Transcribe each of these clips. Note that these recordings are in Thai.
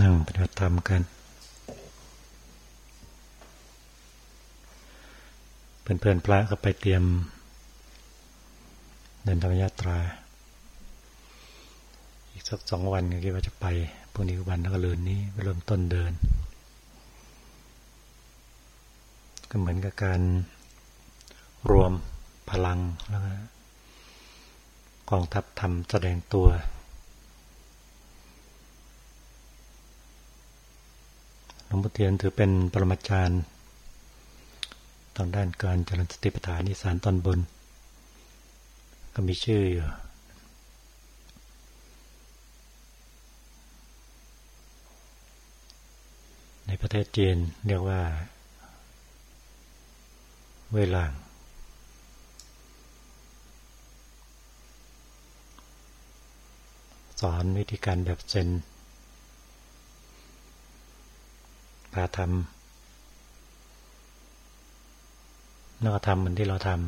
นั่งปฏิบัติธรรมกัน เพื่อนๆพระก็ไปเตรียม เดินธรรมยาตรา อีกสักสองวันก็คิดว่าจะไปพรุ่งนี้วันแล้วก็เลืนนี้ไปเริ่มต้นเดิน ก็เหมือนกับการรวมพลังแล้วก็กองทัพทำแสดงตัวหลว งพ่อเทียนถือเป็นปรมาจารย์ทางด้านการเจริญสติปัฏฐานนิสานตอนบน ก็มีชื่ออยู่ในประเทศจีนเรียกว่า เวลางสอนวิธีการแบบเซน พาทำแล้วก็ทำเหมือนที่เราทำ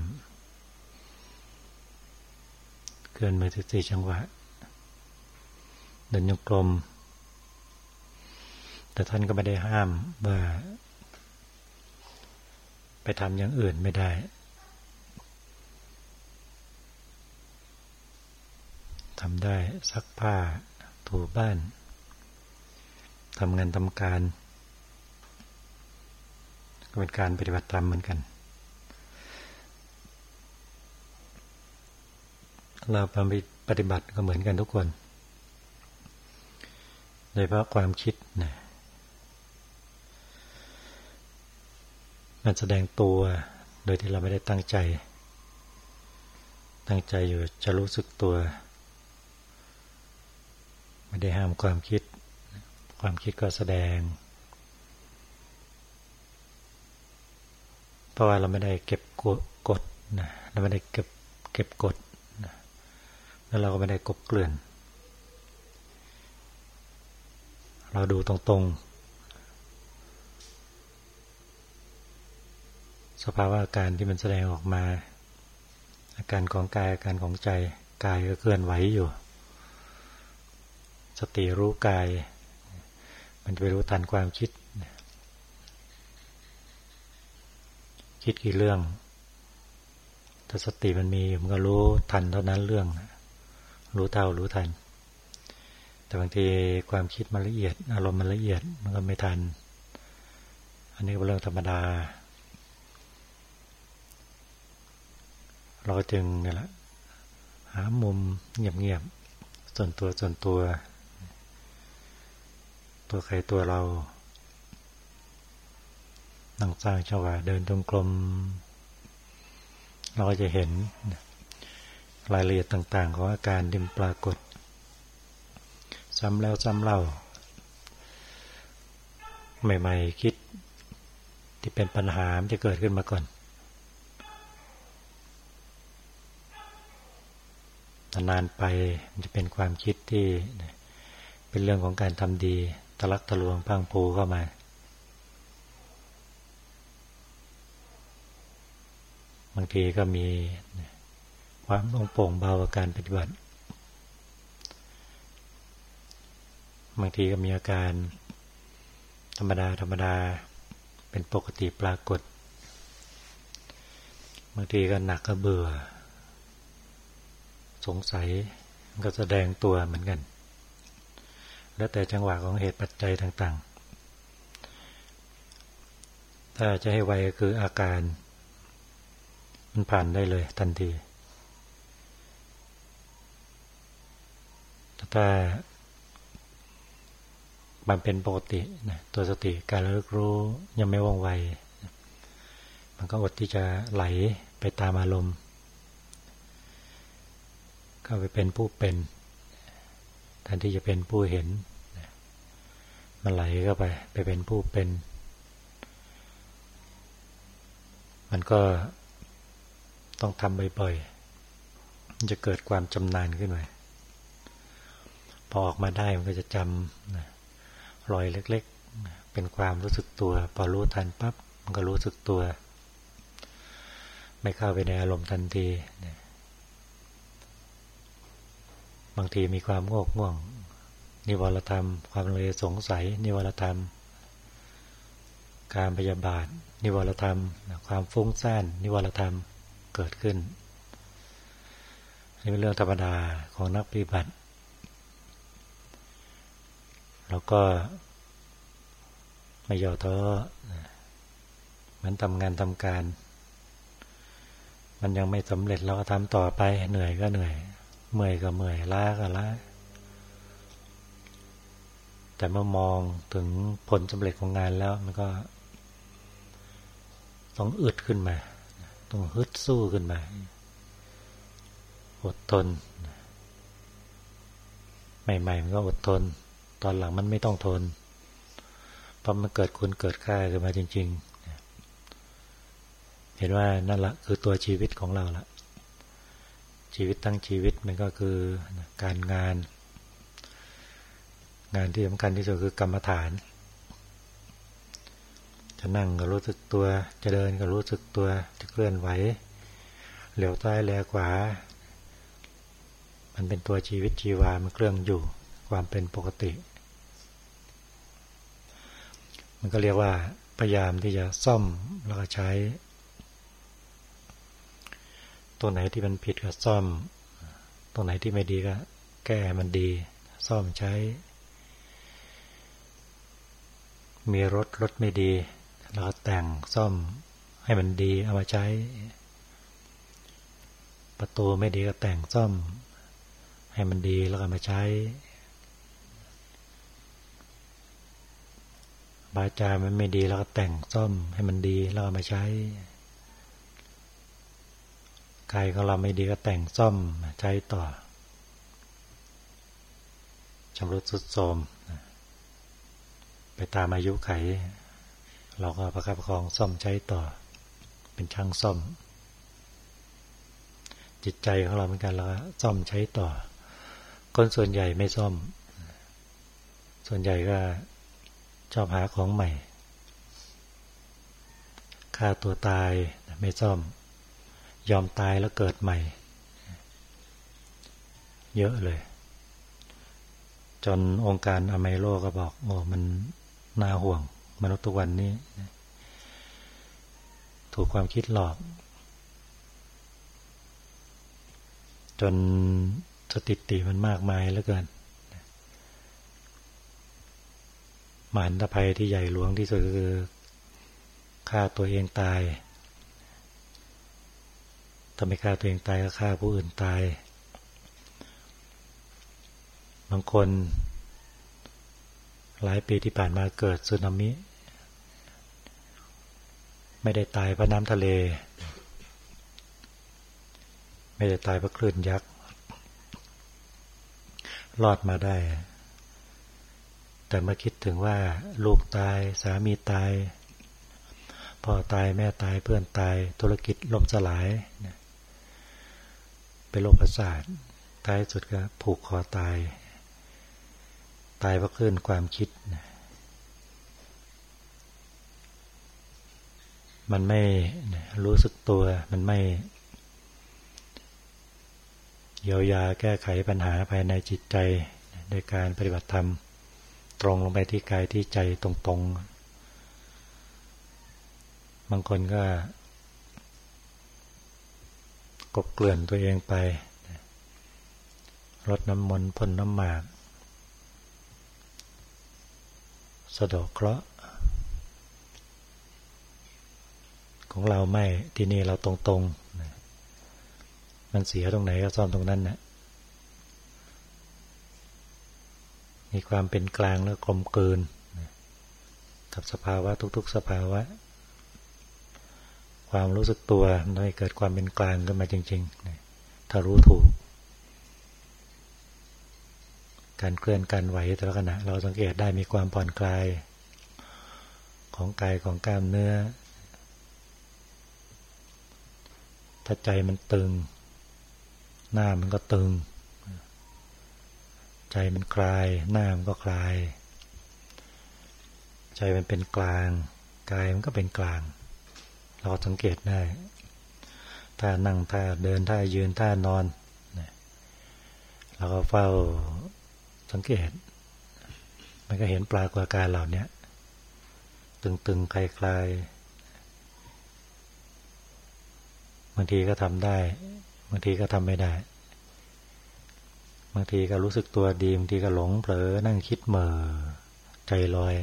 เกินมือสิบสี่จังหวะเดินยกลม แต่ท่านก็ไม่ได้ห้ามว่าไปทำอย่างอื่นไม่ได้ ทำได้ซักผ้าถูบ้าน ทำงานทำการ ก็เป็นการปฏิบัติธรรมเหมือนกัน เราปฏิบัติก็เหมือนกันทุกคน โดยเพราะความคิดนะมันแสดงตัวโดยที่เราไม่ได้ตั้งใจ ตั้งใจอยู่จะรู้สึกตัว ไม่ได้ห้ามความคิด ความคิดก็แสดง เพราะว่าเราไม่ได้เก็บกดนะเราไม่ได้เก็บเก็บกดนะแล้วเราก็ไม่ได้กบเกลื่อน เราดูตรงๆ สภาวะอาการที่มันแสดงออกมา อาการของกายอาการของใจกายก็เคลื่อนไหวอยู่ สติรู้กาย มันจะไปรู้ทันความคิด คิดกี่เรื่อง ถ้าสติมันมีมันก็รู้ทันเท่านั้นเรื่อง รู้เท่ารู้ทัน แต่บางทีความคิดมันละเอียด อารมณ์มันละเอียดมันก็ไม่ทัน อันนี้เป็นเรื่องธรรมดา เราจึงนี่แหละหามุมเงียบๆส่วนตัวส่วนตัว ตัวใครตัวเรา นั่งสร้างจังหวะเดินตรงกลมเราจะเห็นรายละเอียดต่างๆ ของอาการที่ปรากฏ ซ้ำแล้วซ้ำเล่า ใหม่ ๆ คิดที่เป็นปัญหาจะเกิดขึ้นมาก่อนนานไปมันจะเป็นความคิดที่เป็นเรื่องของการทำดีทะลักทะลวงพังผูเข้ามา บางทีก็มีความโปร่งเบาอาการปฏิบัติ บางทีก็มีอาการธรรมดาธรรมดาเป็นปกติปรากฏ บางทีก็หนักก็เบื่อ สงสัยก็แสดงตัวเหมือนกัน แล้วแต่จังหวะของเหตุปัจจัยต่าง ๆ ถ้าจะให้ไวก็คืออาการ มันผ่านได้เลย ทันทีถ้ามันเป็นปกตินะตัวสติการระลึกรู้ยังไม่ว่องไว มันก็อดที่จะไหลไปตามอารมณ์ ก็ไปเป็นผู้เป็นแทนที่จะเป็นผู้เห็น มันไหลเข้าไป ไปเป็นผู้เป็น มันก็ ต้องทำบ่อยๆมันจะเกิดความจำนานขึ้นมาพอออกมาได้มันก็จะจำรอยเล็กๆ เป็นความรู้สึกตัว พอรู้ทันปั๊บมันก็รู้สึกตัว ไม่เข้าไปในอารมณ์ทันทีบางทีมีความโงกง่วง นิวรธรรม ความเลยสงสัย นิวรธรรม การพยาบาท นิวรธรรม ความฟุ้งซ่าน นิวรธรรม เกิดขึ้นนี่เป็นเรื่องธรรมดาของนักปฏิบัติ แล้วก็ไม่ย่อท้อเหมือนทำงานทำการ มันยังไม่สำเร็จเราก็ทำต่อไป เหนื่อยก็เหนื่อย เมื่อยก็เมื่อยล้าก็ล้าแต่เมื่อมองถึงผลสำเร็จของงานแล้วมันก็ต้องอึดขึ้นมา ต้องฮึดสู้ขึ้นมา อดทน ใหม่ๆมันก็อดทน ตอนหลังมันไม่ต้องทน เพอมันเกิดคุณเกิดค่าขึ้นมาจริง ๆ เห็นว่านั่นละคือตัวชีวิตของเราละชีวิตทั้งชีวิตมันก็คือการงาน งานที่สำคัญที่สุดคือกรรมฐาน จะนั่งก็รู้สึกตัว จะเดินก็รู้สึกตัว จะเคลื่อนไหว เหลียวซ้ายแลขวา มันเป็นตัวชีวิตชีวา มันเครื่องอยู่ ความเป็นปกติ มันก็เรียกว่าพยายามที่จะซ่อมแล้วก็ใช้ ตัวไหนที่มันผิดก็ซ่อม ตัวไหนที่ไม่ดีก็ แก้มันดี ซ่อมใช้มีรถรถไม่ดี เราก็แต่งซ่อมให้มันดีเอามาใช้ ประตูไม่ดีก็แต่งซ่อม ให้มันดีแล้วก็มาใช้บาจามันไม่ดีแล้วก็แต่งซ่อมให้มันดีแล้วเอามาใช้กายของเราไม่ดีก็แต่งซ่อมใช้ต่อชำรุดสุดโทมไปตามอายุไข เราก็ประคับประคองซ่อมใช้ต่อ เป็นช่างซ่อม จิตใจของเราเหมือนกันเราซ่อมใช้ต่อ คนส่วนใหญ่ไม่ซ่อม ส่วนใหญ่ก็ชอบหาของใหม่ฆ่าตัวตายไม่ซ่อม ยอมตายแล้วเกิดใหม่ เยอะเลย จนองค์การอเมโลก็บอกโอ้มันน่าห่วง มนุษย์ทุกวันนี้ ถูกความคิดหลอก จนสติติมันมากมายเหลือเกินมหันตภัยที่ใหญ่หลวงที่สุดคือฆ่าตัวเองตายถ้าไม่ฆ่าตัวเองตายก็ฆ่าผู้อื่นตาย บางคน หลายปีที่ผ่านมาเกิดสึนามิ ไม่ได้ตายเพราะน้ำทะเล ไม่ได้ตายเพราะคลื่นยักษ์รอดมาได้ แต่มาคิดถึงว่าลูกตายสามีตายพ่อตายแม่ตายเพื่อนตายธุรกิจล่มสลาย เป็นโรคประสาทท้ายสุดก็ผูกคอตาย ตายเพราะคลื่นความคิด มันไม่รู้สึกตัว มันไม่เยียวยาแก้ไขปัญหาภายในจิตใจในการปฏิบัติธรรม ตรงลงไปที่กายที่ใจตรงๆ บางคนก็กบเกลื่อนตัวเองไปรดน้ำมนต์พ่นน้ำหมาก สะดอกเคราะห์ ของเราไม่ที่นี่เราตรงๆมันเสียตรงไหนก็ซ่อมตรงนั้นนะ่ะมีความเป็นกลางและกลมเกลืนกับสภาวะทุก ๆ สภาวะ ความรู้สึกตัวมันให้เกิดความเป็นกลางขึ้นมาจริงๆถ้ารู้ถูก การเคลื่อนการไหวแต่ละขณะ เราสังเกตได้มีความผ่อนคลาย ของกายของกล้ามเนื้อ ถ้าใจมันตึง หน้ามันก็ตึง ใจมันคลาย หน้ามันก็คลาย ใจมันเป็นกลางกายมันก็เป็นกลาง เราสังเกตได้ถ้านั่งถ้าเดินถ้ายืนถ้านอนเราก็เฝ้าสังเกต มันก็เห็นปรากฏการเหล่านี้ตึงๆคลายๆ บางทีก็ทำได้ บางทีก็ทำไม่ได้ บางทีก็รู้สึกตัวดี บางทีก็หลงเผลอ นั่งคิดเหม่อใจลอย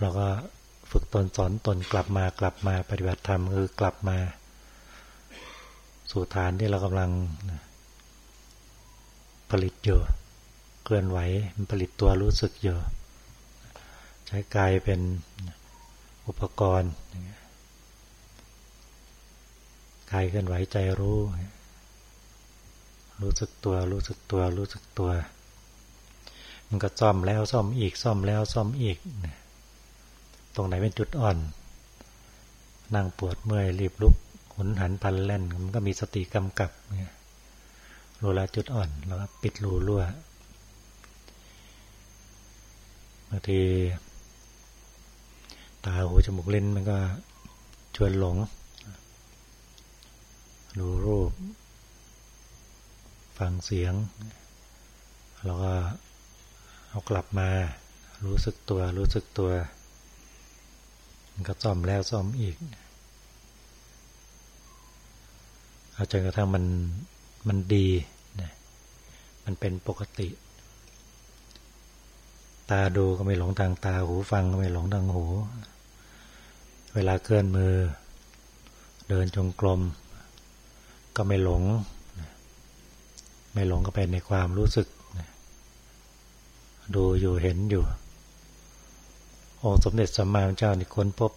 เราก็ฝึกตนสอนตนกลับมากลับมาปฏิบัติธรรมคือกลับมา สู่ฐานที่เรากำลังผลิตอยู่เคลื่อนไหวมันผลิตตัวรู้สึกอยู่ ใช้กายเป็นอุปกรณ์ กายเคลื่อนไหวใจรู้ รู้สึกตัว รู้สึกตัว รู้สึกตัว มันก็ซ่อมแล้วซ่อมอีกซ่อมแล้วซ่อมอีก ตรงไหนเป็นจุดอ่อน นั่งปวดเมื่อยรีบลุกหุนหันพันแล่น มันก็มีสติกำกับเนี่ยรู้ละจุดอ่อนแล้วปิดรูรั่วบางทีตาหูจมูกเล่นมันก็ชวนหลง ดูรูป ฟังเสียง แล้วก็เอากลับมา รู้สึกตัว รู้สึกตัว มันก็ซ่อมแล้วซ่อมอีกเอาจนกระทั่งมันมันดีนะมันเป็นปกติ ตาดูก็ไม่หลงทางตาหูฟังก็ไม่หลงทางหู เวลาเคลื่อนมือ เดินจงกรม ก็ไม่หลง ไม่หลงก็ไปในความรู้สึก ดูอยู่เห็นอยู่ องค์สมเด็จสัมมาสัมพุทธเจ้านี่ค้นพบ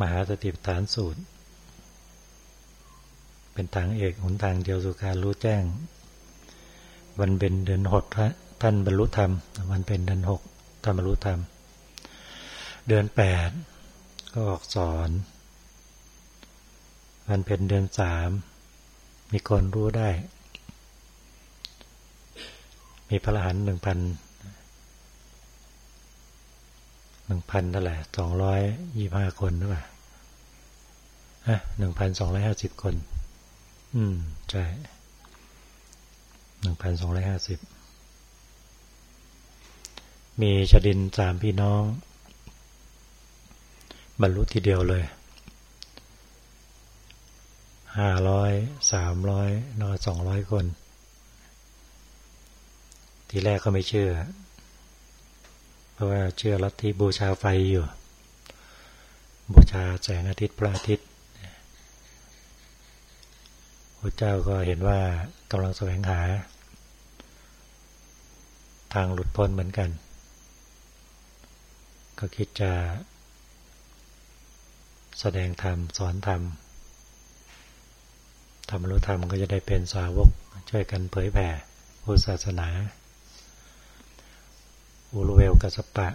มหาสติปัฏฐานสูตร เป็นทางเอกหนทางเดียวสู่การรู้แจ้ง วันเป็นเดือนหกท่านบรรลุธรรม วันเป็นเดือนหกท่านบรรลุธรรม เดือนแปดก็ออกสอน วันเป็นเดือนสาม มีคนรู้ได้ มีพระหันหนึ่งพันหนึ่งพันเท่าไหร่สองร้อยยี่ห้าคนหรือเปล่าฮะหนึ่งพันสองร้อยห้าสิบคน อืม ใช่หนึ่งพันสองร้อยห้าสิบมีชดินสามพี่น้อง บรรลุทีเดียวเลย ห้าร้อยสามร้อยนอสองร้อยคน ทีแรกก็ไม่เชื่อ เพราะว่าเชื่อลัทธิบูชาไฟอยู่ บูชาแสงอาทิตย์พระอาทิตย์พระเจ้าก็เห็นว่ากำลังแสวงหา ทางหลุดพ้นเหมือนกัน ก็คิดจะ แสดงธรรม สอนธรรม ธรรมรู้ธรรมก็จะได้เป็นสาวกช่วยกันเผยแผ่พุทธศาสนา อุรุเวลกัสสปะ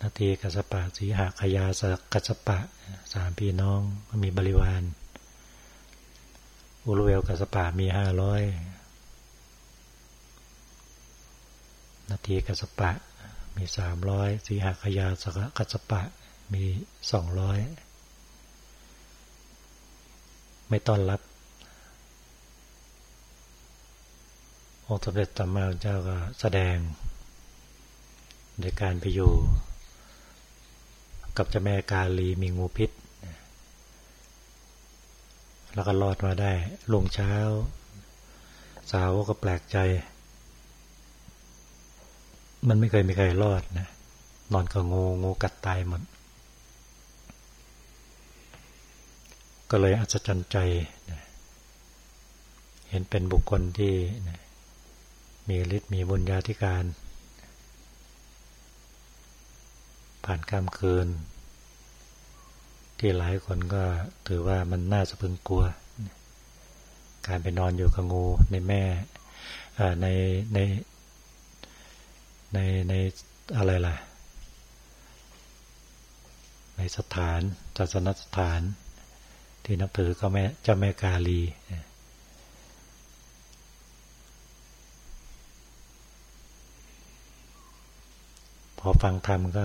นทีกัสสปะคยากัสสปะสามพี่น้องมีบริวาร อุรุเวลกัสสปะมีห้าร้อยนทีกัสสปะมีสามร้อยคยากัสสปะมีสองร้อย ไม่ต้อนรับองค์สมเด็จตัมมาเจ้าก็แสดงในการไปอยู่ กับเจ้าแม่กาลีมีงูพิษ แล้วก็รอดมาได้ลงเช้า สาวก็แปลกใจ มันไม่เคยมีใครรอดนะนอนกับงูงูกัดตายหมด ก็เลยอัศจรรย์ใจ เห็นเป็นบุคคลที่มีฤทธิ์มีบุญญาธิการ ผ่านข้ามคืน ที่หลายคนก็ถือว่ามันน่าสะพึงกลัว การไปนอนอยู่กับงูในแม่ในในในในอะไรล่ะ ในสถานศาสนสถาน ที่นับถือก็แม่เจ้าแม่กาลีพอฟังธรรมก็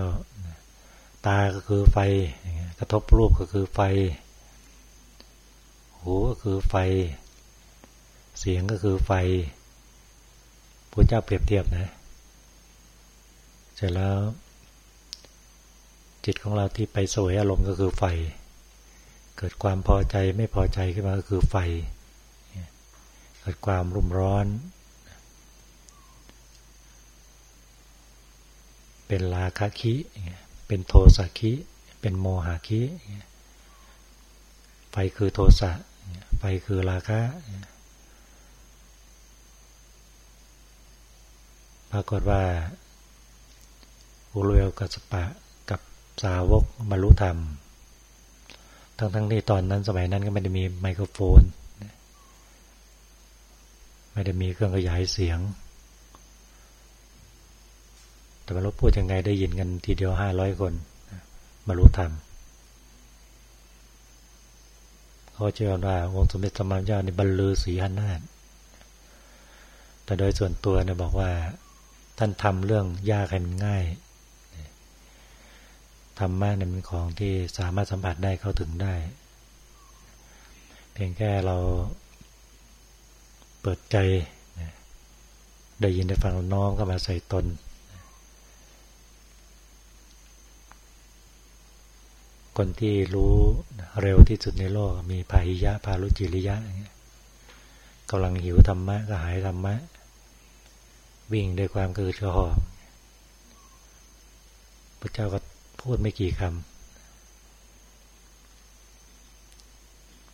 ตาก็คือไฟ กระทบรูปก็คือไฟ หูก็คือไฟ เสียงก็คือไฟพระเจ้าเปรียบเทียบนะ เสร็จแล้วจิตของเราที่ไปสวยอารมณ์ก็คือไฟ เกิดความพอใจไม่พอใจขึ้นมาก็คือไฟ เกิดความรุ่มร้อน เป็นราคะคิ เป็นโทสะคิ เป็นโมหะคิ ไฟคือโทสะ ไฟคือราคะ ปรากฏว่าอุเวลกัสปะกับสาวกบรรลุธรรม ทั้งทั้งที่ตอนนั้นสมัยนั้นก็ไม่ได้มีไมโครโฟน ไม่ได้มีเครื่องขยายเสียง แต่บรรลุพูดยังไงได้ยินกันทีเดียวห้าร้อยคนบรรลุธรรมเขาเชื่อว่าองค์สมเด็จสมมาเจ้าในบรรลือสีหันนาแต่โดยส่วนตัวเนี่ยบอกว่า ท่านทำเรื่องยากให้มันง่าย ธรรมะเนี่ยเป็นของที่สามารถสัมผัสได้เข้าถึงได้ เพียงแค่เราเปิดใจ ได้ยินได้ฟังน้อมก็มาใส่ตน คนที่รู้เร็วที่สุดในโลกมีภาหิยะพาลุจิริยะกำลังหิวธรรมะก็หายธรรมะ วิ่งด้วยความกระตือรือร้นพระเจ้าก็ พูดไม่กี่คำ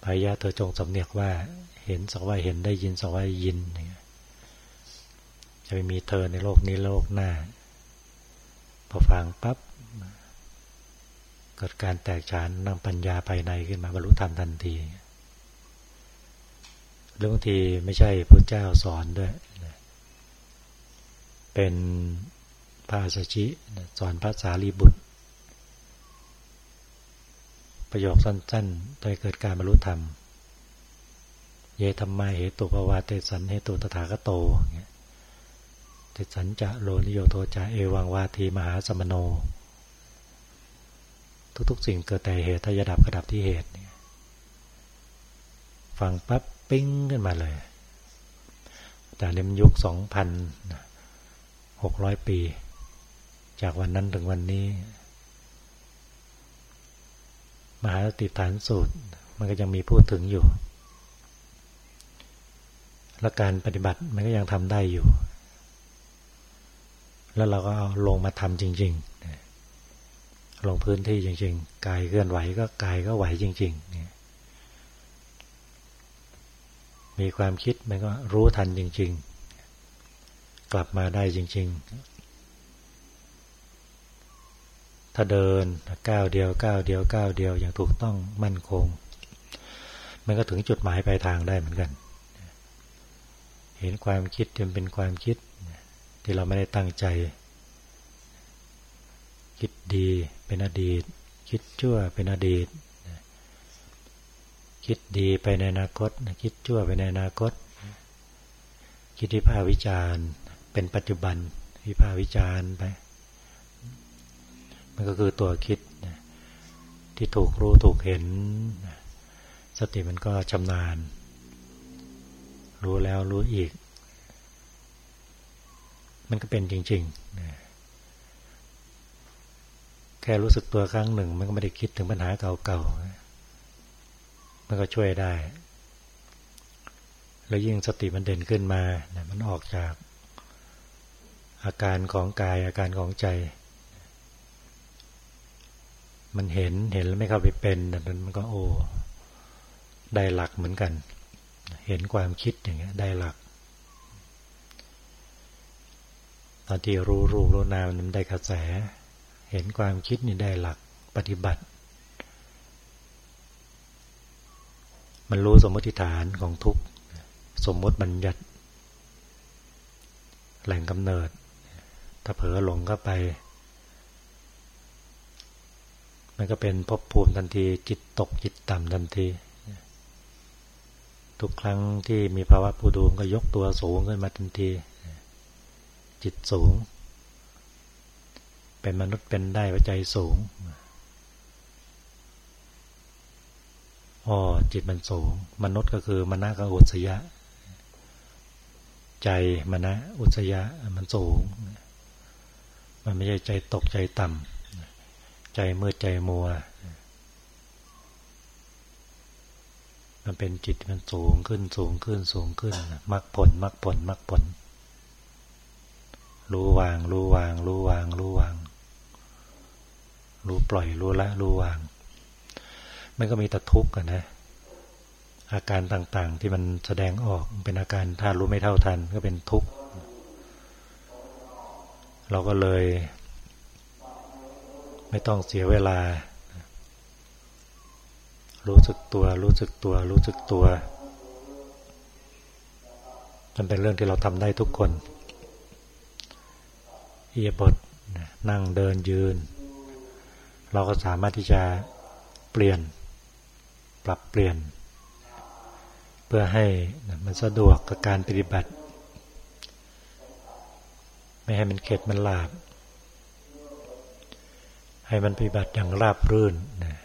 พายะเธอจงสำเนียกว่า เห็นสักว่าเห็นได้ยินสักว่ายิน จะไม่มีเธอในโลกนี้โลกหน้า พอฟังปับ๊บเกิดการแตกฉานนำปัญญาภายในขึ้นมาบรรลุธรรมทันทีเรื่องทีไม่ใช่พระเจ้าสอนด้วย เป็นพระสัชิสอนพระสารีบุตร ประโยคสั้นๆ โดยเกิดการบรรลุธรรม เยธรรมาเหตุปวาเตสันเหตุตถาคโตเตสันจะโลนิโยโทจาเอวังวาทีมหาสมโน ทุกๆสิ่งเกิดแต่เหตุถ้ายดับกระดับที่เหตุฟังปั๊บปิ้งขึ้นมาเลย แต่ในยุคสองพันหกร้อยปี จากวันนั้นถึงวันนี้ มหาสติฐานสูตร มันก็ยังมีพูดถึงอยู่ และการปฏิบัติมันก็ยังทำได้อยู่ แล้วเราก็เอาลงมาทำจริง ๆ ลงพื้นที่จริง ๆ กายเคลื่อนไหวก็กายก็ไหวจริงๆมีความคิดมันก็รู้ทันจริง ๆ กลับมาได้จริง ๆ ถ้าเดินก้าวเดียวก้าวเดียวก้าวเดียวอย่างถูกต้องมั่นคง มันก็ถึงจุดหมายปลายทางได้เหมือนกัน เห็นความคิดจนเป็นความคิดที่เราไม่ได้ตั้งใจ คิดดีเป็นอดีต คิดชั่วเป็นอดีต คิดดีไปในอนาคต คิดชั่วไปในอนาคต คิดที่ภาวิจารณ์ เป็นปัจจุบันวิภาวิจารณ์ไป มันก็คือตัวคิดที่ถูกรู้ถูกเห็น สติมันก็ชำนาญ รู้แล้วรู้อีก มันก็เป็นจริงๆ แค่รู้สึกตัวครั้งหนึ่ง มันก็ไม่ได้คิดถึงปัญหาเก่าๆ มันก็ช่วยได้ แล้วยิ่งสติมันเด่นขึ้นมา มันออกจากอาการของกายอาการของใจ มันเห็นเห็นแล้วไม่เข้าไปเป็นนั้นมันก็โอ้ได้หลักเหมือนกัน เห็นความคิดอย่างเงี้ย ได้หลัก ตอนที่รู้รูปรู้นามมันได้กระแส เห็นความคิดนี่ได้หลักปฏิบัติ มันรู้สมมติฐานของทุกสมมติบัญญัติ แหล่งกำเนิด ถ้าเผลอหลงเข้าไปันก็เป็นภพภูมิทันที จิตตกจิตต่ำทันที ทุกครั้งที่มีภาวะปูดูก็ยกตัวสูงขึ้นมาทันที จิตสูง เป็นมนุษย์เป็นได้วใจสูงอ๋อจิตมันสูง มนุษย์ก็คือมนาคอุสยะ ใจมันนะอุสยะมันสูง มันไม่ใช่ใจตกใจต่ำ ใจมืดใจมัว มันเป็นจิตมันสูงขึ้นสูงขึ้นสูงขึ้นมรรคผลมรรคผลมรรคผล รู้วาง รู้วาง รู้วาง รู้วาง รู้ปล่อยรู้ละ รู้วาง มันก็มีแต่ทุกข์กันนะ อาการต่างๆที่มันแสดงออกเป็นอาการถ้ารู้ไม่เท่าทันก็เป็นทุกข์เราก็เลย ไม่ต้องเสียเวลา รู้สึกตัว รู้สึกตัว รู้สึกตัว มันเป็นเรื่องที่เราทำได้ทุกคนเอียบทนั่งเดินยืน เราก็สามารถที่จะเปลี่ยน ปรับเปลี่ยน เพื่อให้มันสะดวกกับการปฏิบัติ ไม่ให้มันเข็ดมันลาบ ให้มันปฏิบัติอย่างราบรื่นนะ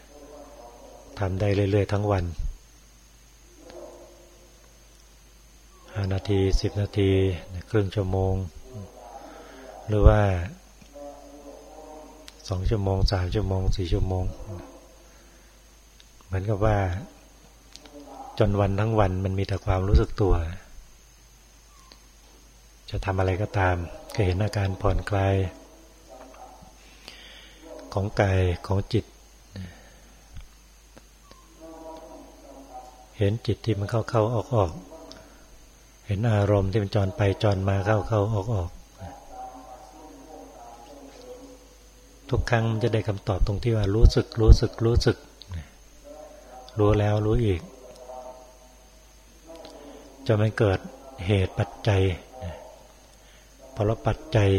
ทำได้เรื่อยๆทั้งวันห้านาทีสิบนาที ครึ่งชั่วโมง หรือว่าสองชั่วโมงสามชั่วโมงสี่ชั่วโมง เหมือนกับว่า จนวันทั้งวันมันมีแต่ความรู้สึกตัว จะทำอะไรก็ตาม ก็เห็นอาการผ่อนคลาย ของกายของจิต เห็นจิตที่มันเข้าเข้าออกออก เห็นอารมณ์ที่มันจรไปจรมาเข้าเข้าออกออก ทุกครั้งจะได้คำตอบตรงที่ว่ารู้สึกรู้สึกรู้สึก รู้แล้วรู้อีกจะมันเกิดเหตุปัจจัยพอเราปัจจัย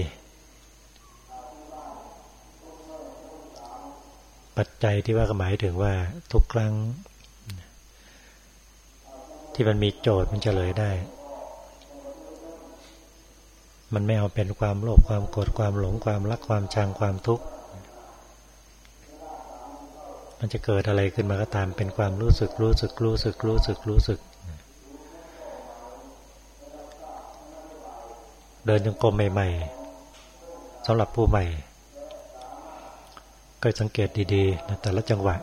ปัจจัยที่ว่าก็หมายถึงว่าทุกครั้ง ที่มันมีโจทย์มันเฉลยได้ มันไม่เอาเป็นความโลภความโกรธความหลงความรักความชังความทุกข์มันจะเกิดอะไรขึ้นมาก็ตามเป็นความรู้สึกรู้สึกรู้สึกรู้สึกรู้สึก เดินจงกรมใหม่ๆสำหรับผู้ใหม่ ก็สังเกตดีๆนะแต่ละจังหวะ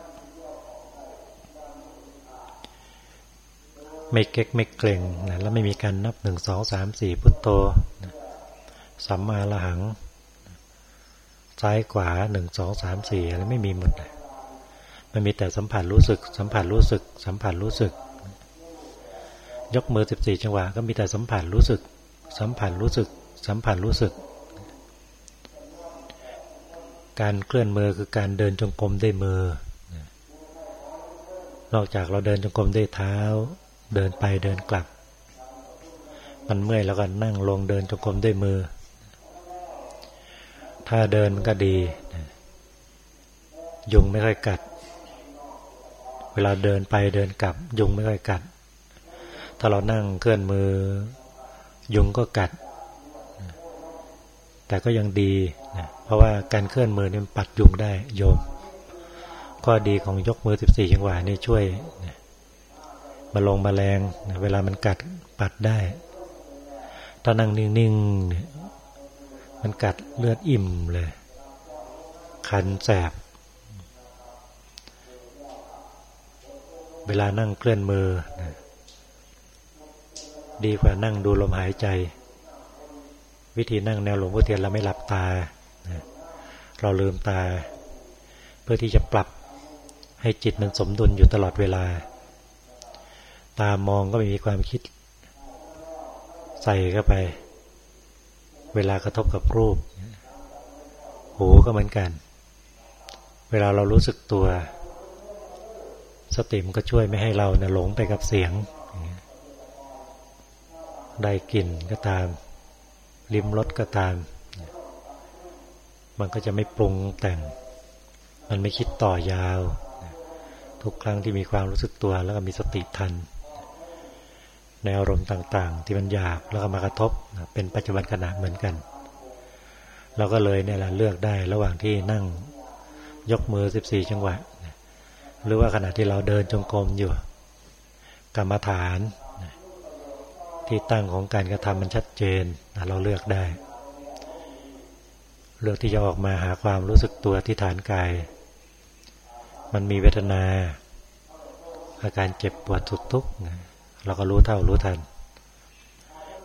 ไม่เก๊กไม่เกร็งนะแล้วไม่มีการนับหนึ่งสองสามสี่พุทโธนะสัมมาละหัง ซ้ายขวาหนึ่งสองสามสี่อะไรไม่มีหมดเลยมันมีแต่สัมผัสรู้สึก สัมผัสรู้สึก สัมผัสรู้สึก ยกมือสิบสี่จังหวะ ก็มีแต่สัมผัสรู้สึก สัมผัสรู้สึก สัมผัสรู้สึก การเคลื่อนมือคือการเดินจงกรมด้วยมือ นอกจากเราเดินจงกรมด้วยเท้า เดินไปเดินกลับ มันเมื่อยแล้วก็นั่งลงเดินจงกรมด้วยมือ ถ้าเดินมันก็ดี ยุงไม่ค่อยกัด เวลาเดินไปเดินกลับ ยุงไม่ค่อยกัด ถ้าเรานั่งเคลื่อนมือ ยุงก็กัด แต่ก็ยังดีนะ เพราะว่าการเคลื่อนมือนี่มันปัดยุงได้โยมก็ดีของยกมือ 14จังหวะนี่ช่วยมาลงมาแรงเวลามันกัดปัดได้ถ้านั่งนิ่งๆเนี่ยมันกัดเลือดอิ่มเลย คันแสบ เวลานั่งเคลื่อนมือ ดีกว่านั่งดูลมหายใจ วิธีนั่งแนวหลวงพ่อเทียนเราไม่หลับตา เราลืมตา เพื่อที่จะปรับให้จิตมันสมดุลอยู่ตลอดเวลา ตามองก็ไม่มีความคิด ใส่เข้าไป เวลากระทบกับรูป หูก็เหมือนกัน เวลาเรารู้สึกตัว สติมก็ช่วยไม่ให้เราเนี่ยหลงไปกับเสียง ได้กลิ่นก็ตาม ลิ้มรสก็ตาม มันก็จะไม่ปรุงแต่ง มันไม่คิดต่อยาว ทุกครั้งที่มีความรู้สึกตัวแล้วก็มีสติทัน ในอารมณ์ต่าง ๆ ที่มันหยาบแล้วก็มากระทบเป็นปัจจุบันขณะเหมือนกัน เราก็เลยเนี่ยแหละเลือกได้ระหว่างที่นั่งยกมือ 14 จังหวะ หรือว่าขณะที่เราเดินจงกรมอยู่ กรรมฐาน ที่ตั้งของการกระทำมันชัดเจนเราเลือกได้ เลือกที่จะออกมาหาความรู้สึกตัวที่ฐานกาย มันมีเวทนา อาการเจ็บปวดทุกทุกเราก็รู้เท่ารู้ทัน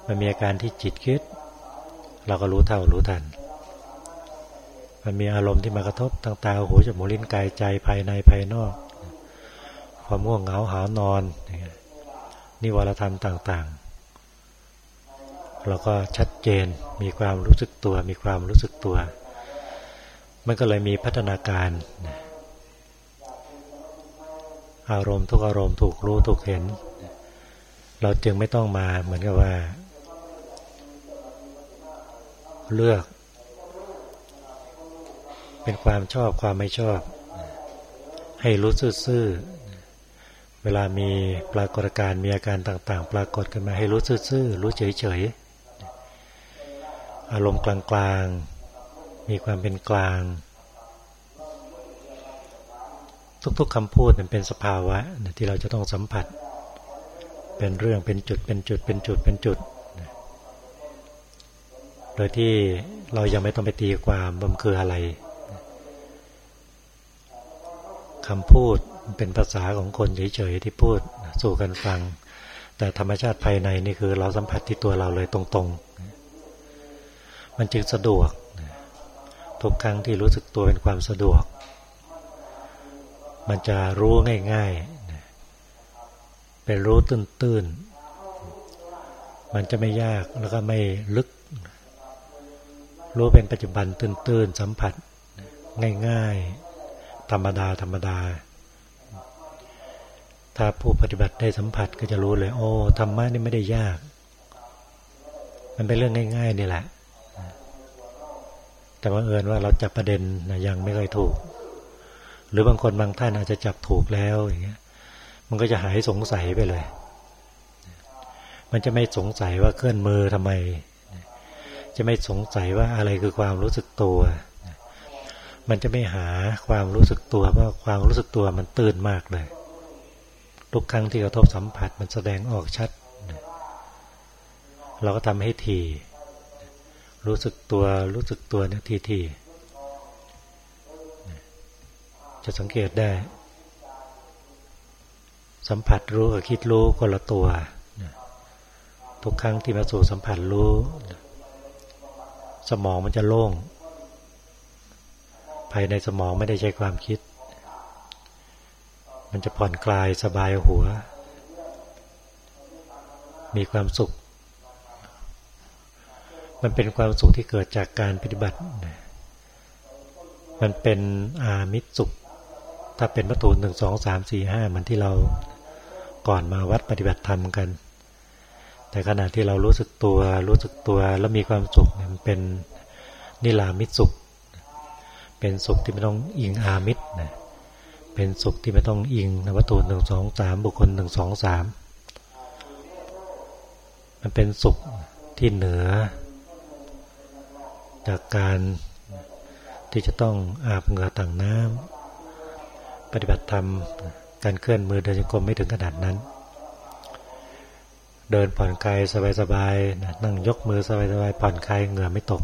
มันมีอาการที่จิตคิด เราก็รู้เท่ารู้ทัน มันมีอารมณ์ที่มากระทบทางตาหูจมูกลิ้นกายใจภายในภายนอก ความง่วงเหงาหานอนนิวรธรรมต่าง ๆ เราก็ชัดเจนมีความรู้สึกตัว มีความรู้สึกตัว มันก็เลยมีพัฒนาการ อารมณ์ทุกอารมณ์ถูกรู้ถูกเห็น เราจึงไม่ต้องมาเหมือนกับว่า เลือก เป็นความชอบความไม่ชอบ ให้รู้ซื่อเวลามีปรากฏการณ์มีอาการต่างๆ ปรากฏขึ้นมาให้รู้ซื่อๆรู้เฉยๆ อารมณ์กลางๆ มีความเป็นกลาง ทุกๆคำพูดเป็นสภาวะที่เราจะต้องสัมผัส เป็นเรื่องเป็นจุดเป็นจุดเป็นจุดเป็นจุด โดยที่เรายังไม่ต้องไปตีความว่ามันคืออะไรคำพูดเป็นภาษาของคนเฉยๆที่พูดสู่กันฟัง แต่ธรรมชาติภายในนี่คือเราสัมผัสที่ตัวเราเลยตรงๆ มันจึงสะดวกทุกครั้งที่รู้สึกตัวเป็นความสะดวก มันจะรู้ง่ายๆเป็นรู้ตื้นๆ มันจะไม่ยากแล้วก็ไม่ลึก รู้เป็นปัจจุบันตื้นๆ สัมผัสง่ายๆ ธรรมดาธรรมดา ถ้าผู้ปฏิบัติได้สัมผัสก็จะรู้เลย โอ้ธรรมะนี่ไม่ได้ยาก มันเป็นเรื่องง่าย ๆ นี่แหละ แต่ว่าเอิญว่าเราจับประเด็นนะยังไม่เคยถูก หรือบางคนบางท่านอาจจะจับถูกแล้วอย่างเงี้ย มันก็จะหายสงสัยไปเลย มันจะไม่สงสัยว่าเคลื่อนมือทำไม จะไม่สงสัยว่าอะไรคือความรู้สึกตัว มันจะไม่หาความรู้สึกตัวเพราะความรู้สึกตัวมันตื่นมากเลยทุกครั้งที่กระทบสัมผัสมันแสดงออกชัด เราก็ทำให้ที รู้สึกตัวรู้สึกตัวนี่ยทีทีจะสังเกตได้ สัมผัสรู้กับคิดรู้คนละตัวทุกครั้งที่มาสู่สัมผัสรู้ สมองมันจะโล่ง ภายในสมองไม่ได้ใช้ความคิด มันจะผ่อนคลายสบายหัว มีความสุข มันเป็นความสุขที่เกิดจากการปฏิบัติ มันเป็นอามิตรสุข ถ้าเป็นวัตถุหนึ่งสองสามสี่ห้าเหมือนที่เราก่อนมาวัดปฏิบัติธรรมกัน แต่ขณะที่เรารู้สึกตัว รู้สึกตัวแล้วมีความสุขมันเป็นนิรามิตรสุข เป็นสุขที่ไม่ต้องอิงอามิตรนะเป็นสุขที่ไม่ต้องอิงนวัตถุหนึ่งสองสามบุคคลหนึ่งสองสามมันเป็นสุขที่เหนือ จากการที่จะต้องอาบเหงื่อต่างน้ำปฏิบัติธรรมการเคลื่อนมือเดินจงกรมไม่ถึงขนาดนั้น เดินผ่อนคลายสบายๆนั่งยกมือสบายๆผ่อนคลายเหงื่อไม่ตก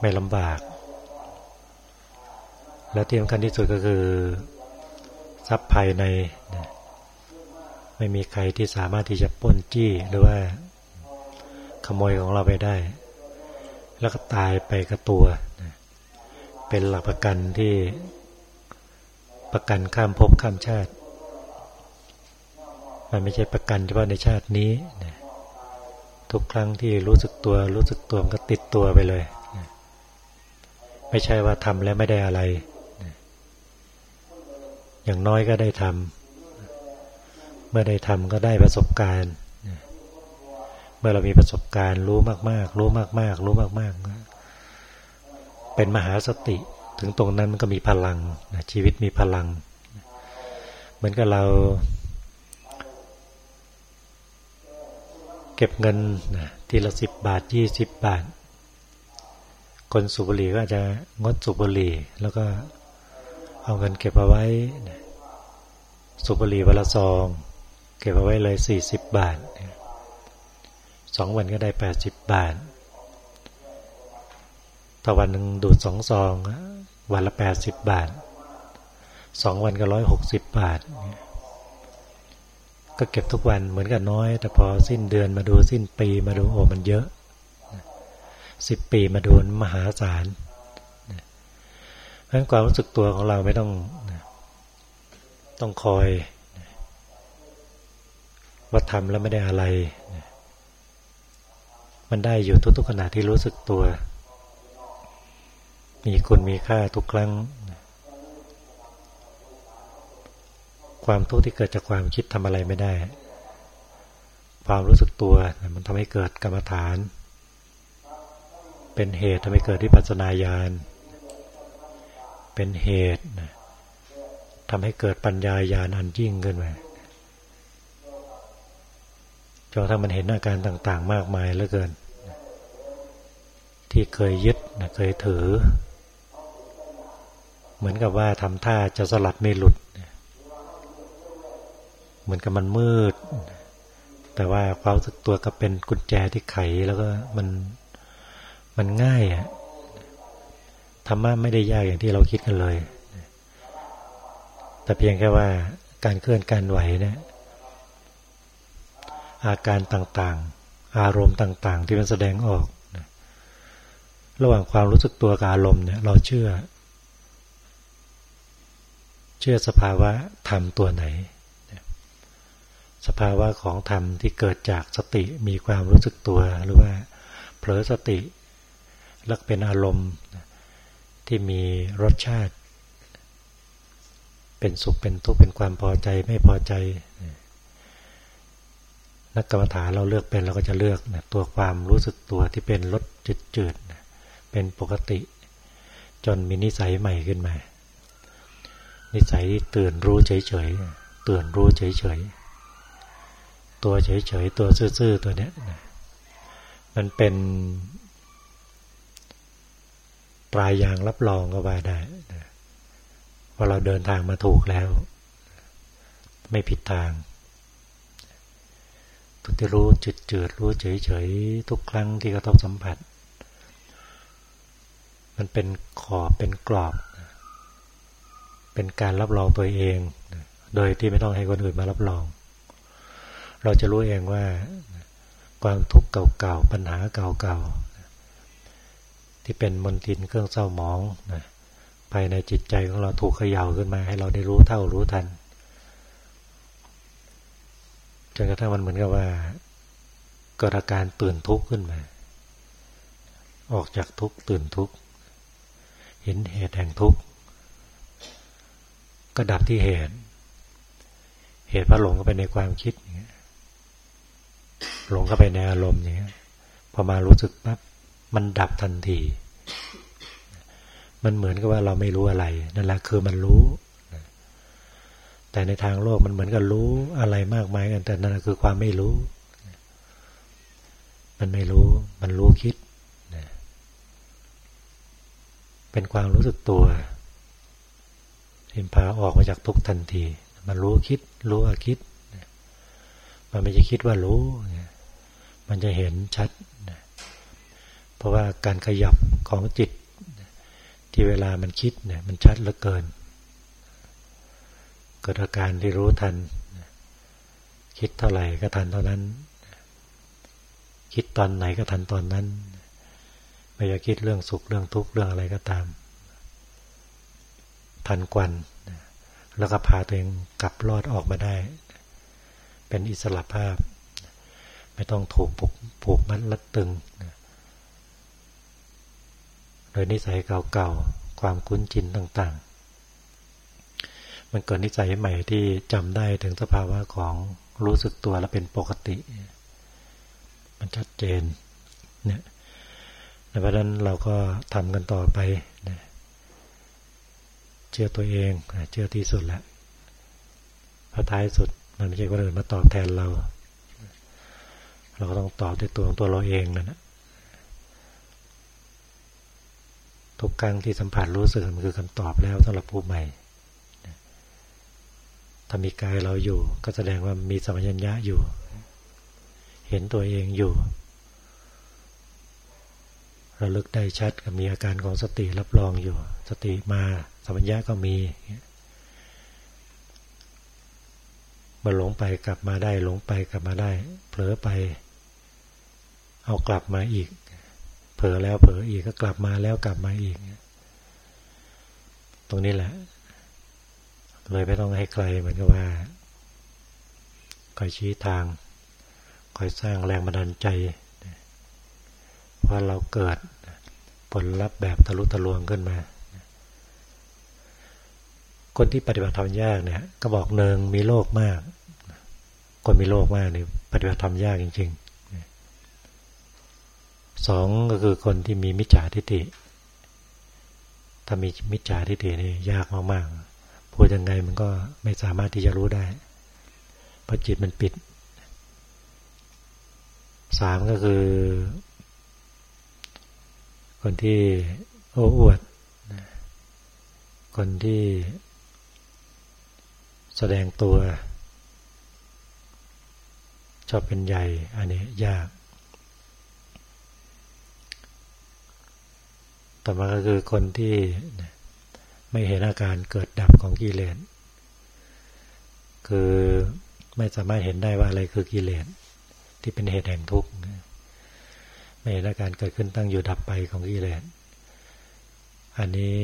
ไม่ลำบาก และที่สำคัญที่สุดก็คือทรัพย์ภายในไม่มีใครที่สามารถที่จะป้นจี้หรือว่าขโมยของเราไปได้ แล้วก็ตายไปกับตัว เป็นหลักประกันที่ประกันข้ามภพข้ามชาติ มันไม่ใช่ประกันเฉพาะในชาตินี้ทุกครั้งที่รู้สึกตัว รู้สึกตัวมันก็ติดตัวไปเลยไม่ใช่ว่าทำแล้วไม่ได้อะไรอย่างน้อยก็ได้ทำเมื่อได้ทำก็ได้ประสบการณ์ เมื่อเรามีประสบการณ์รู้มาก ๆ รู้มาก ๆ รู้มากๆ เป็นมหาสติถึงตรงนั้นมันก็มีพลังชีวิตมีพลัง เหมือนกับเรา เก็บเงินทีละสิบบาทยี่สิบบาท คนสุบุรีก็อาจจะงดสุบุรีแล้วก็เอาเงินเก็บเอาไว้สุบรีวละซอง เก็บเอาไว้เลยสี่สิบบาท สองวันก็ได้แปดสิบบาท ต่อวันหนึ่งดูดสองซอง วันละแปดสิบบาท สองวันก็ร้อยหกสิบบาท ก็เก็บทุกวันเหมือนกันน้อย แต่พอสิ้นเดือนมาดูสิ้นปีมาดูโอ้มันเยอะ สิบปีมาดูมหาศาลเพราะฉะนั้นความรู้สึกตัวของเราไม่ต้องต้องคอยว่าทำแล้วไม่ได้อะไร มันได้อยู่ทุกๆขณะที่รู้สึกตัว มีคุณมีค่าทุกครั้ง ความทุกข์ที่เกิดจากความคิดทำอะไรไม่ได้ ความรู้สึกตัวมันทำให้เกิดกรรมฐาน เป็นเหตุทำให้เกิดวิปัสสนาญาณ เป็นเหตุทำให้เกิดปัญญาญาณอันยิ่งขึ้นมา จนถ้ามันเห็นอาการต่างๆ มากมายเหลือเกิน ที่เคยยึดเคยถือ เหมือนกับว่าทำท่าจะสลัดไม่หลุด เหมือนกับมันมืด แต่ว่าความรู้สึกตัวก็เป็นกุญแจที่ไขแล้วก็มันมันง่ายอะธรรมะไม่ได้ยากอย่างที่เราคิดกันเลย แต่เพียงแค่ว่าการเคลื่อนการไหวเนี่ย อาการต่างๆ อารมณ์ต่างๆ ที่มันแสดงออก ระหว่างความรู้สึกตัวกับอารมณ์เนี่ยเราเชื่อ เชื่อสภาวะธรรมตัวไหน สภาวะของธรรมที่เกิดจากสติมีความรู้สึกตัวหรือว่าเผลอสติแล้วเป็นอารมณ์ที่มีรสชาติ เป็นสุขเป็นทุกข์เป็นความพอใจไม่พอใจ นักกรรมฐานเราเลือกเป็นเราก็จะเลือกนะตัวความรู้สึกตัวที่เป็นรสจืดๆนะเป็นปกติ จนมีนิสัยใหม่ขึ้นมา นิสัยที่ตื่นรู้เฉยๆตื่นรู้เฉยๆตัวเฉยๆตัวซื่อๆตัวเนี้ยนะมันเป็นปลายยางรับรองก็ว่าได้ว่าเราเดินทางมาถูกแล้ว ไม่ผิดทาง ตัวที่รู้จืดจืดรู้เฉยเฉยทุกครั้งที่กระทบสัมผัส มันเป็นขอบเป็นกรอบ เป็นการรับรองตัวเอง โดยที่ไม่ต้องให้คนอื่นมารับรอง เราจะรู้เองว่าความทุกข์เก่าๆปัญหาเก่าๆที่เป็นมนทินเครื่องเศร้าหมองภายในจิตใจของเราถูกเขย่าขึ้นมา ให้เราได้รู้เท่ารู้ทันจ นกระทั่งมันเหมือนกับว่าเกิดอาการตื่นทุกข์ขึ้นมา ออกจากทุกข์ตื่นทุกข์เห็นเหตุแห่งทุกข์ก็ดับที่เหตุ เหตุพระหลงก็ไปในความคิดอย่างเงี้ยหลงก็ไปในอารมณ์อย่างเงี้ยพอมารู้สึกปั๊บมันดับทันที มันเหมือนกับว่าเราไม่รู้อะไรนั่นแหละคือมันรู้ แต่ในทางโลกมันเหมือนกับรู้อะไรมากมายกันแต่นั่นคือความไม่รู้ มันไม่รู้ มันรู้คิดเป็นความรู้สึกตัวเห็นพาออกมาจากทุกทันที มันรู้คิด รู้อาคิด มันไม่จะคิดว่ารู้ มันจะเห็นชัด เพราะว่าการขยับของจิตที่เวลามันคิดเนี่ยมันชัดเหลือเกิน เกิดอาการที่รู้ทัน คิดเท่าไหร่ก็ทันเท่านั้น คิดตอนไหนก็ทันตอนนั้น ไม่อยากคิดเรื่องสุขเรื่องทุกข์เรื่องอะไรก็ตาม ทันกวัน แล้วก็พาตัวเองกลับรอดออกมาได้ เป็นอิสระภาพ ไม่ต้องถูกผูกมัดลัดตึง โดยนิสัยเก่าๆ ความคุ้นชินต่างๆ มันเกิดนิสัยใหม่ที่จำได้ถึงสภาวะของรู้สึกตัวและเป็นปกติ มันชัดเจนเนี่ยเพราะนั้นเราก็ทำกันต่อไปนะเชื่อตัวเองเชื่อที่สุดแล้วพอท้ายสุดมันไม่ใช่คนอื่นมาตอบแทนเรา เราก็ต้องตอบด้วยตัวของตัวเราเองนั่นแหละทุกครั้งที่สัมผัสรู้สึกมันคือคำตอบแล้วสำหรับผู้ใหม่ ถ้ามีกายเราอยู่ ก็แสดงว่ามีสัมัญญะอยู่ เห็นตัวเองอยู่ระลึกได้ชัดก็มีอาการของสติรับรองอยู่ สติมาสัมผัสญะก็มีมื่อหลงไปกลับมาได้หลงไปกลับมาได้ เผลอไป เอากลับมาอีก เผลอแล้วเผลออีกก็กลับมาแล้วกลับมาอีก ตรงนี้แหละ เลยไม่ต้องให้ใครเหมือนกับว่าคอยชี้ทาง คอยสร้างแรงบันดาลใจว่าเราเกิดผลลัพธ์แบบทะลุทะลวงขึ้นมา คนที่ปฏิบัติธรรมยากเนี่ย ก็บอกเนืองมีโลกมาก คนมีโลกมากเนี่ยปฏิบัติธรรมยากจริงๆสองก็คือคนที่มีมิจฉาทิฏฐิถ้ามีมิจฉาทิฏฐินี่ยากมากๆ พูดยังไงมันก็ไม่สามารถที่จะรู้ได้ เพราะจิตมันปิดสามก็คือ คนที่โอ้อวด คนที่แสดงตัว ชอบเป็นใหญ่ อันนี้ยาก ต่อมาก็คือคนที่ ไม่เห็นอาการเกิดดับของกิเลส คือไม่สามารถเห็นได้ว่าอะไรคือกิเลสที่เป็นเหตุแห่งทุกข์ ไม่เห็นอาการเกิดขึ้นตั้งอยู่ดับไปของกิเลส อันนี้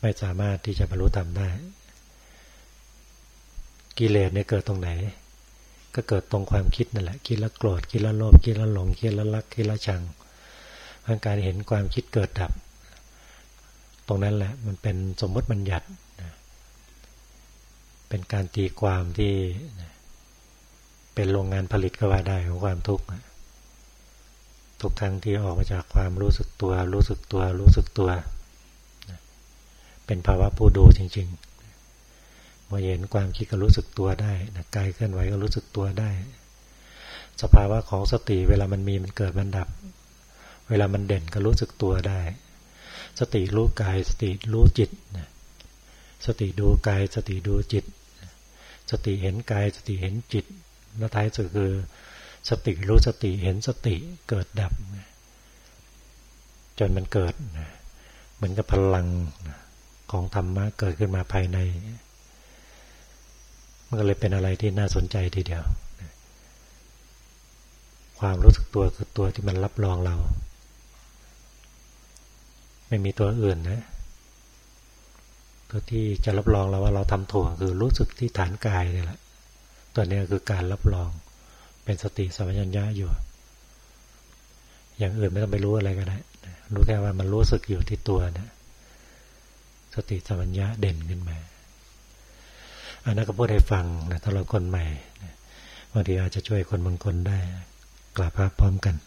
ไม่สามารถที่จะบรรลุธรรมได้ กิเลสเนี่ยเกิดตรงไหน ก็เกิดตรงความคิดนั่นแหละ คิดแล้วโกรธ คิดแล้วโลภ คิดแล้วหลง คิดแล้วรัก คิดแล้วชัง การเห็นความคิดเกิดดับ ตรงนั้นแหละ มันเป็นสมมติบัญญัติเป็นการตีความที่เป็นโรงงานผลิตก็ว่าได้ของความทุกข์ทุกครั้งที่ออกมาจากความรู้สึกตัว รู้สึกตัว รู้สึกตัว เป็นภาวะผู้ดูจริงๆเมื่อเห็นความคิดก็รู้สึกตัวได้กายเคลื่อนไหวก็รู้สึกตัวได้ สภาวะของสติเวลามันมีมันเกิดมันดับ เวลามันเด่นก็รู้สึกตัวได้ สติรู้กาย สติรู้จิตสติดูกาย สติดูจิต สติเห็นกาย สติเห็นจิตแล้วท้ายสุดคือ สติรู้สติเห็นสติเกิดดับ จนมันเกิดเหมือนกับพลังของธรรมะเกิดขึ้นมาภายในมันก็เลยเป็นอะไรที่น่าสนใจทีเดียว ความรู้สึกตัวคือตัวที่มันรับรองเรา ไม่มีตัวอื่นนะตัวที่จะรับรองเราว่าเราทำถ่วงคือรู้สึกที่ฐานกายนี่แหละตัวนี้คือการรับรองเป็นสติสัมปชัญญะอยู่ อย่างอื่นไม่ต้องไปรู้อะไรก็ได้รู้แค่ว่ามันรู้สึกอยู่ที่ตัวนะสติสัมปชัญญะเด่นขึ้นมาอันนั้นก็พูดให้ฟังนะถ้าเราคนใหม่บางทีอาจจะช่วยคนบางคนได้กลับพร้อมกัน